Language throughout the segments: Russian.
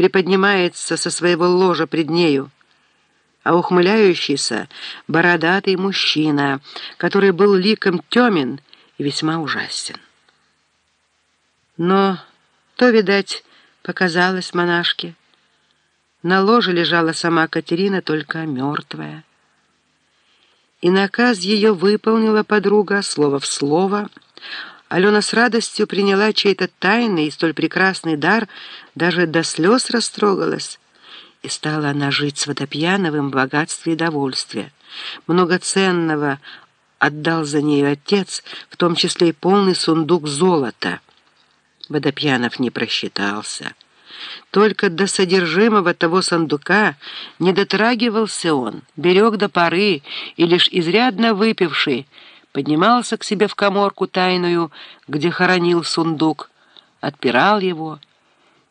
приподнимается со своего ложа пред нею, а ухмыляющийся бородатый мужчина, который был ликом темен и весьма ужасен. Но то, видать, показалось монашке. На ложе лежала сама Катерина, только мертвая. И наказ ее выполнила подруга, слово в слово. Алена с радостью приняла чей-то тайный и столь прекрасный дар, даже до слез растрогалась. И стала она жить с Водопьяновым в богатстве и довольстве. Многоценного отдал за нею отец, в том числе и полный сундук золота. Водопьянов не просчитался. Только до содержимого того сундука не дотрагивался он, берег до поры, и лишь изрядно выпивший, поднимался к себе в коморку тайную, где хоронил сундук, отпирал его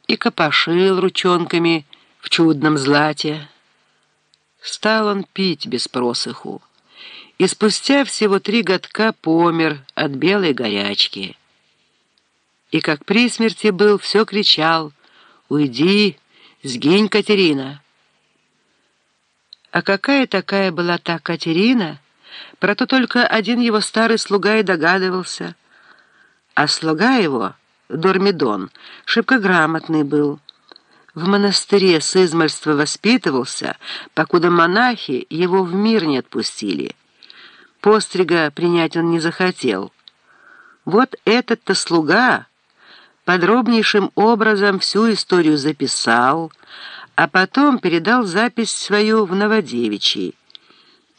и копошил ручонками в чудном злате. Стал он пить без просыху, и спустя всего три годка помер от белой горячки. И как при смерти был, все кричал «Уйди, сгинь, Катерина!» А какая такая была та Катерина, про то только один его старый слуга и догадывался. А слуга его, Дормидон, шибко грамотный был, в монастыре с измальства воспитывался, покуда монахи его в мир не отпустили. Пострига принять он не захотел. Вот этот-то слуга подробнейшим образом всю историю записал, а потом передал запись свою в Новодевичий.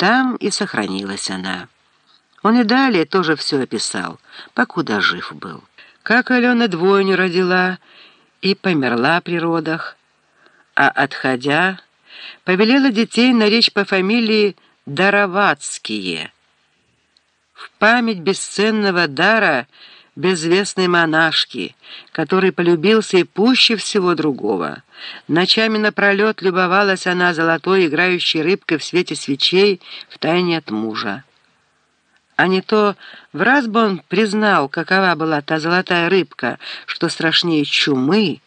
Там и сохранилась она. Он и далее тоже все описал, покуда жив был. Как Алена двойню родила и померла при родах, а, отходя, повелела детей наречь по фамилии Даровацкие. В память бесценного дара безвестной монашки, который полюбился и пуще всего другого. Ночами напролет любовалась она золотой играющей рыбкой в свете свечей в тайне от мужа. А не то в раз бы он признал, какова была та золотая рыбка, что страшнее чумы,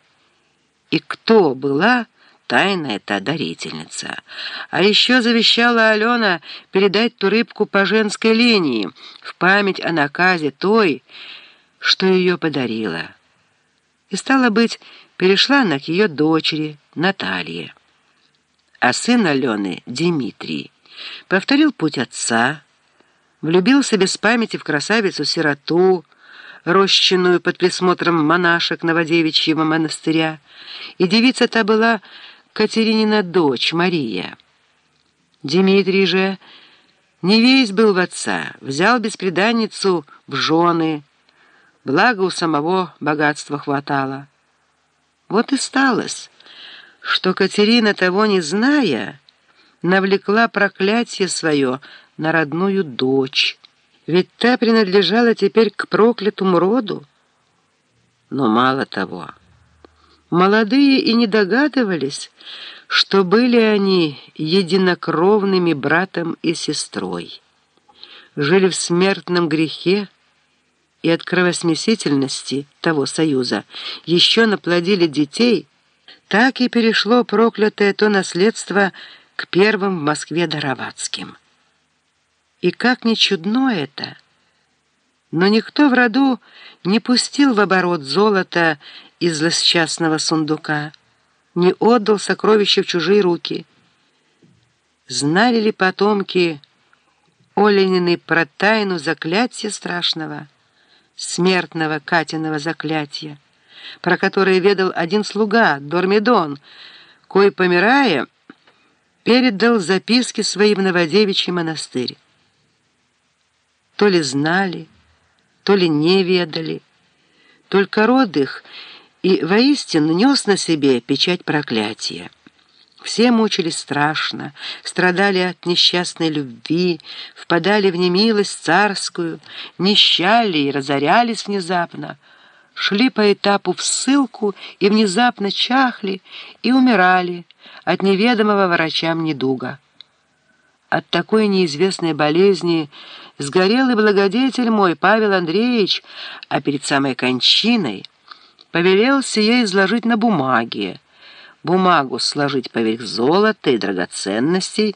и кто была тайная та дарительница. А еще завещала Алена передать ту рыбку по женской линии в память о наказе той, что ее подарила. И, стало быть, перешла она к ее дочери Наталье. А сын Алены, Дмитрий, повторил путь отца, влюбился без памяти в красавицу-сироту, рощенную под присмотром монашек Новодевичьего монастыря, и девица та была Катеринина дочь Мария. Дмитрий же не весь был в отца, взял беспреданницу в жены, благо у самого богатства хватало. Вот и сталось, что Катерина, того не зная, навлекла проклятие свое на родную дочь, ведь та принадлежала теперь к проклятому роду. Но мало того, молодые и не догадывались, что были они единокровными братом и сестрой, жили в смертном грехе и от кровосмесительности того союза еще наплодили детей, так и перешло проклятое то наследство к первым в Москве Даровацким. И как ни чудно это, но никто в роду не пустил в оборот золото из злосчастного сундука, не отдал сокровища в чужие руки. Знали ли потомки Оленины про тайну заклятия страшного, смертного Катиного заклятия, про которое ведал один слуга, Дормидон, кой, помирая, передал записки свои в Новодевичий монастырь то ли знали, то ли не ведали. Только род их и воистину нес на себе печать проклятия. Все мучились страшно, страдали от несчастной любви, впадали в немилость царскую, нищали и разорялись внезапно, шли по этапу в ссылку и внезапно чахли и умирали от неведомого врачам недуга. От такой неизвестной болезни сгорел и благодетель мой Павел Андреевич, а перед самой кончиной повелел сие изложить на бумаге, бумагу сложить поверх золота и драгоценностей,